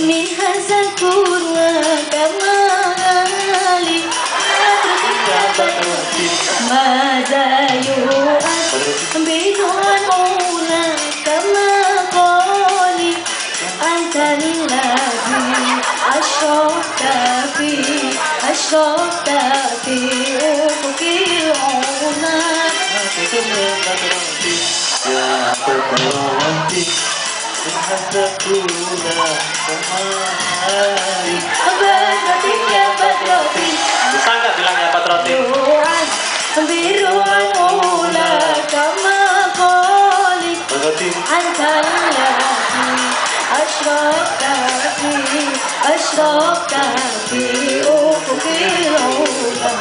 منها سكورنا كمالي ماذا يؤثر بدعونا كما قالي أنت الذي أشرقت في أشرقت في أفق العلا Ya Petrowanti Hadapuna Kemari Berarti ya Patroti Bisa nggak bilang ya Patroti? Ruang biru mula kama qali Patroti أنت الذي أشرقت في أشرقت في أفق العلا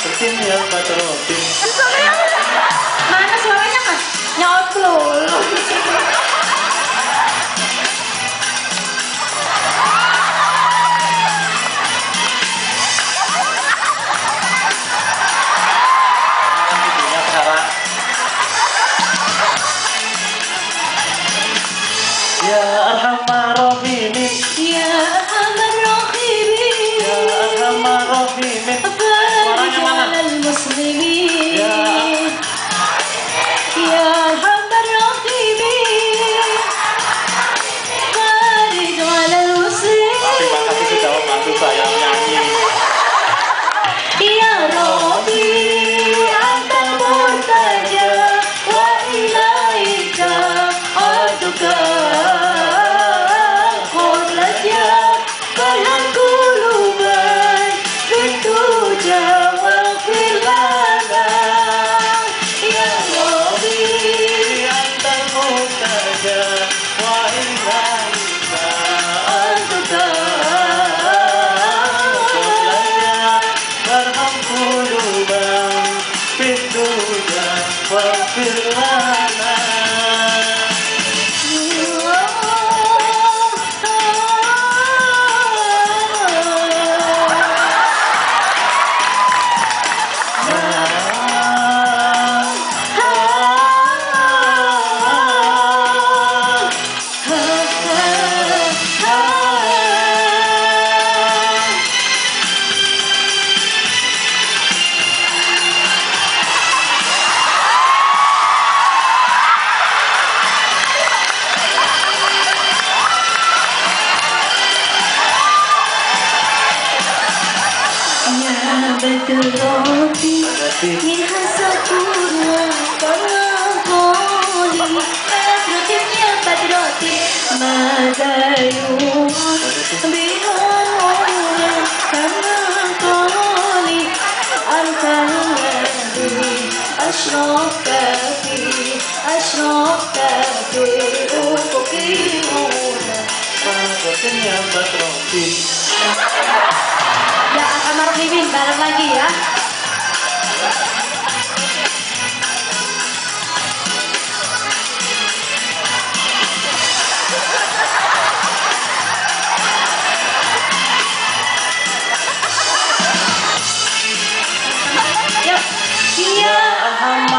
Pertin ya Patroti Yes, baby. spirit. يا بدراتي منها سكورنا كما قولي بدرتي يا بدرتي ماذا يوصف بنورنا كما قولي أنت أشرقت في أشرقت في أفق العلا Sepertinya Patroti Ya, kamar mimin bareng lagi ya. Iya. Ya,